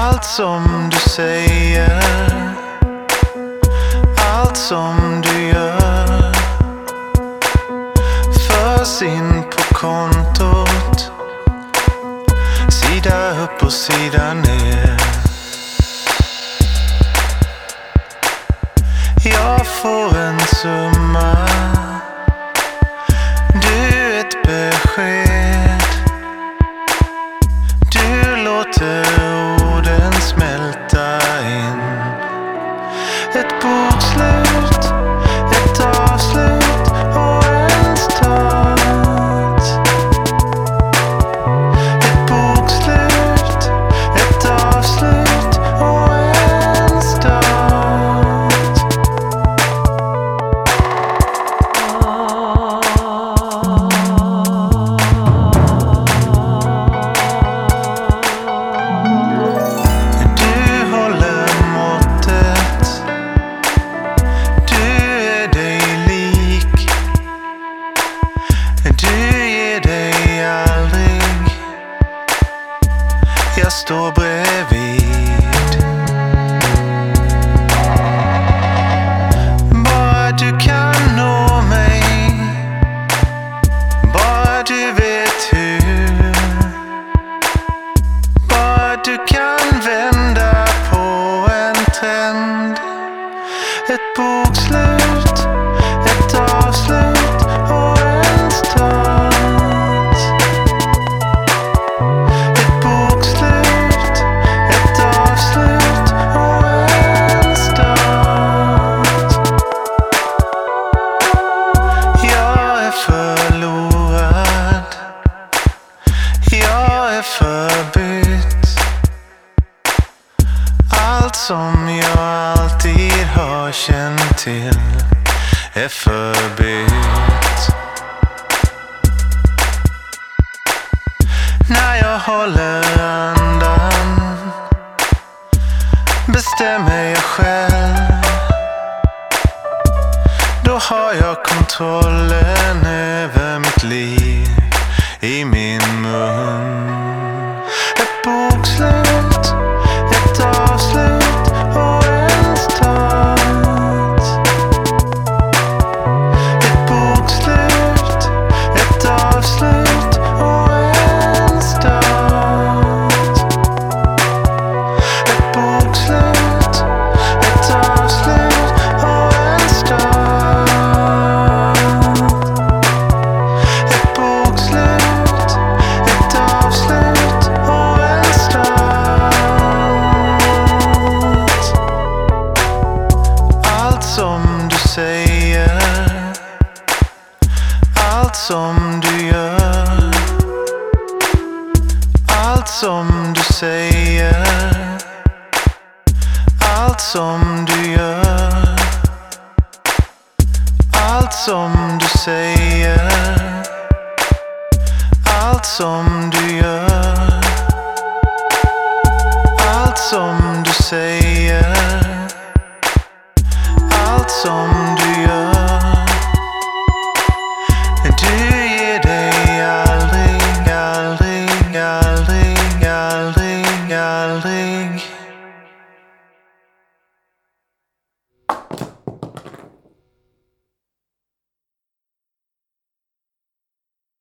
Allt som du säger, allt som du gör förs in på kontot. Sida upp och sida ner. Jag får en summa. Du Jag som jag alltid har känt till är förbytt. När jag håller andan bestämmer jag själv. Då har jag kontrollen över mitt liv i min mun. som du säger. Allt som du gör. Allt som du säger. Allt som du gör. Allt som du säger.